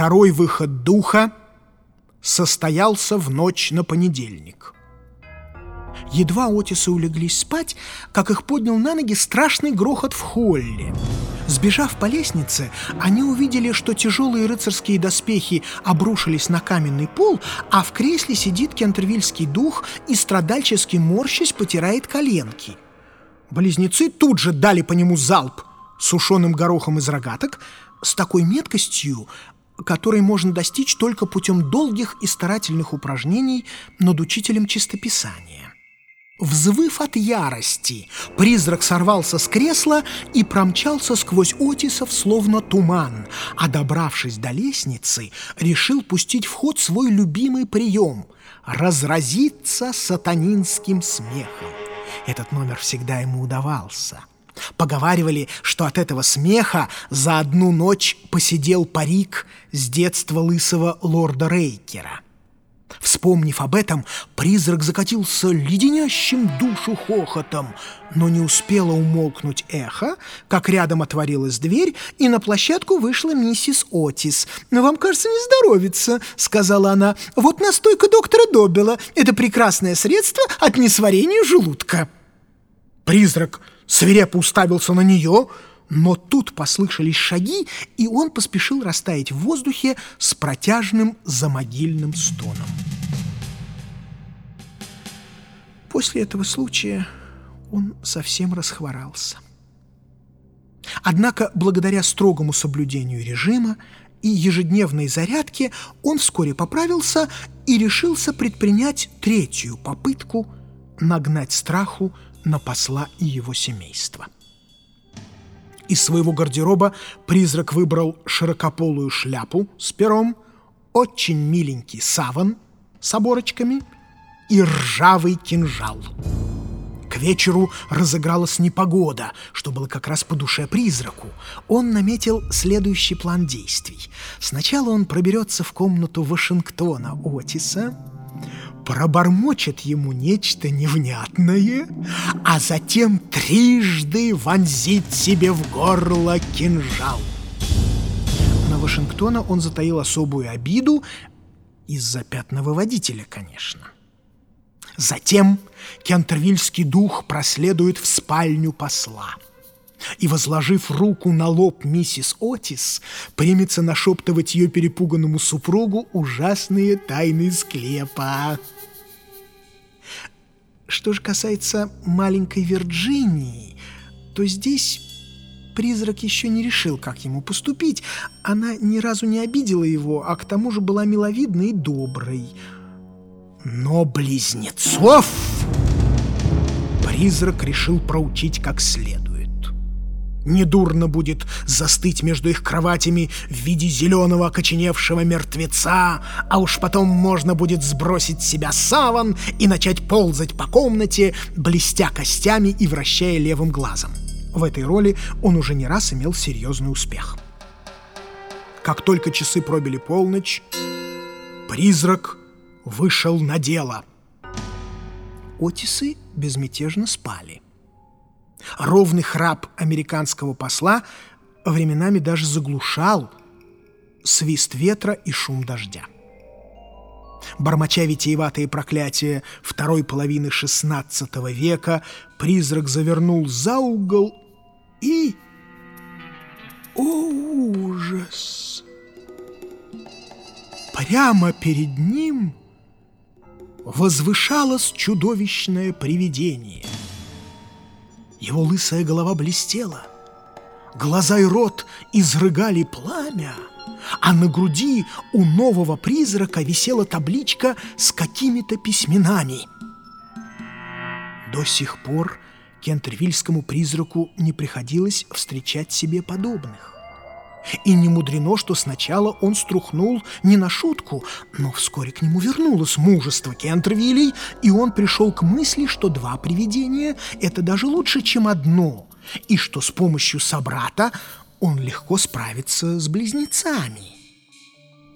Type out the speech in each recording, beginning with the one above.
Второй выход духа состоялся в ночь на понедельник. Едва Отисы улеглись спать, как их поднял на ноги страшный грохот в холле. Сбежав по лестнице, они увидели, что тяжелые рыцарские доспехи обрушились на каменный пол, а в кресле сидит кентервильский дух и страдальчески морщись потирает коленки. Близнецы тут же дали по нему залп сушеным горохом из рогаток с такой меткостью, которой можно достичь только путем долгих и старательных упражнений над учителем чистописания. Взвыв от ярости, призрак сорвался с кресла и промчался сквозь Отисов, словно туман, а добравшись до лестницы, решил пустить в ход свой любимый прием — разразиться сатанинским смехом. Этот номер всегда ему удавался. Поговаривали, что от этого смеха за одну ночь посидел парик с детства лысого лорда Рейкера. Вспомнив об этом, призрак закатился леденящим душу хохотом, но не успела умолкнуть эхо, как рядом отворилась дверь, и на площадку вышла миссис Отис. «Вам, кажется, не здоровится», — сказала она. «Вот настойка доктора Доббела. Это прекрасное средство от несварения желудка». Призрак свирепо уставился на нее, но тут послышались шаги, и он поспешил растаять в воздухе с протяжным замогильным стоном. После этого случая он совсем расхворался. Однако, благодаря строгому соблюдению режима и ежедневной зарядке, он вскоре поправился и решился предпринять третью попытку нагнать страху на посла и его семейство. Из своего гардероба призрак выбрал широкополую шляпу с пером, очень миленький саван с оборочками и ржавый кинжал. К вечеру разыгралась непогода, что было как раз по душе призраку. Он наметил следующий план действий. Сначала он проберется в комнату Вашингтона Отиса, пробормочет ему нечто невнятное, а затем трижды вонзит себе в горло кинжал. На Вашингтона он затаил особую обиду из-за пятного водителя, конечно. Затем кентервильский дух проследует в спальню посла – и, возложив руку на лоб миссис Отис, примется нашептывать ее перепуганному супругу ужасные тайны склепа. Что же касается маленькой Вирджинии, то здесь призрак еще не решил, как ему поступить. Она ни разу не обидела его, а к тому же была миловидной и доброй. Но близнецов призрак решил проучить как следует. Недурно будет застыть между их кроватями в виде зеленого окоченевшего мертвеца, а уж потом можно будет сбросить с себя саван и начать ползать по комнате, блестя костями и вращая левым глазом. В этой роли он уже не раз имел серьезный успех. Как только часы пробили полночь, призрак вышел на дело. Отисы безмятежно спали. Ровный храп американского посла временами даже заглушал свист ветра и шум дождя. Бормоча витиеватые проклятия второй половины XVI века, призрак завернул за угол и... О, ужас! Прямо перед ним возвышалось чудовищное привидение — его лысая голова блестела, глаза и рот изрыгали пламя, а на груди у нового призрака висела табличка с какими-то письменами. До сих пор кентервильскому призраку не приходилось встречать себе подобных. И не мудрено, что сначала он струхнул не на шутку, но вскоре к нему вернулось мужество Кентервилей, и он пришел к мысли, что два привидения — это даже лучше, чем одно, и что с помощью собрата он легко справится с близнецами.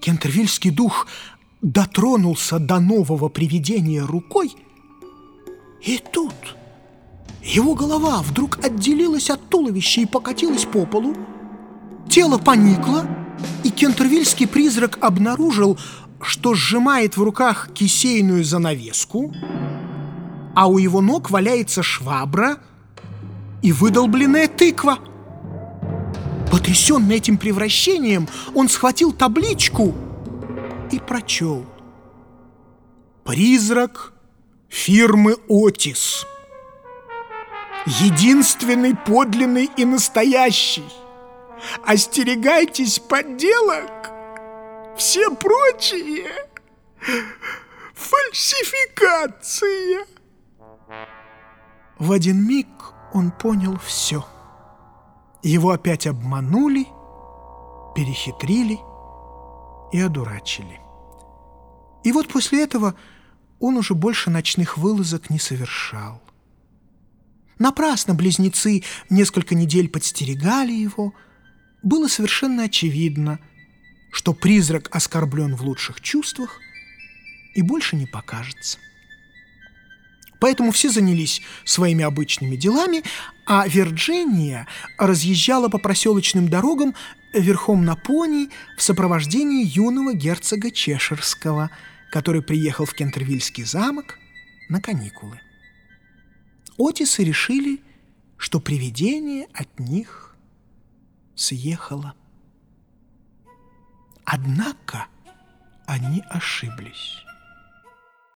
Кентервильский дух дотронулся до нового привидения рукой, и тут его голова вдруг отделилась от туловища и покатилась по полу, Тело поникло, И кентервильский призрак обнаружил, что сжимает в руках кисейную занавеску, а у его ног валяется швабра и выдолбленная тыква. Потрясенный этим превращением, он схватил табличку и прочел. «Призрак фирмы «Отис». Единственный подлинный и настоящий. Остерегайтесь подделок. Все прочие — фальсификация. В один миг он понял все. Его опять обманули, перехитрили и одурачили. И вот после этого он уже больше ночных вылазок не совершал. Напрасно близнецы несколько недель подстерегали его. Было совершенно очевидно, что призрак оскорблен в лучших чувствах и больше не покажется. Поэтому все занялись своими обычными делами, а Вирджиния разъезжала по проселочным дорогам верхом на пони в сопровождении юного герцога Чешерского, который приехал в Кентервильский замок на каникулы. Отисы решили, что привидение от них съехало. Однако они ошиблись.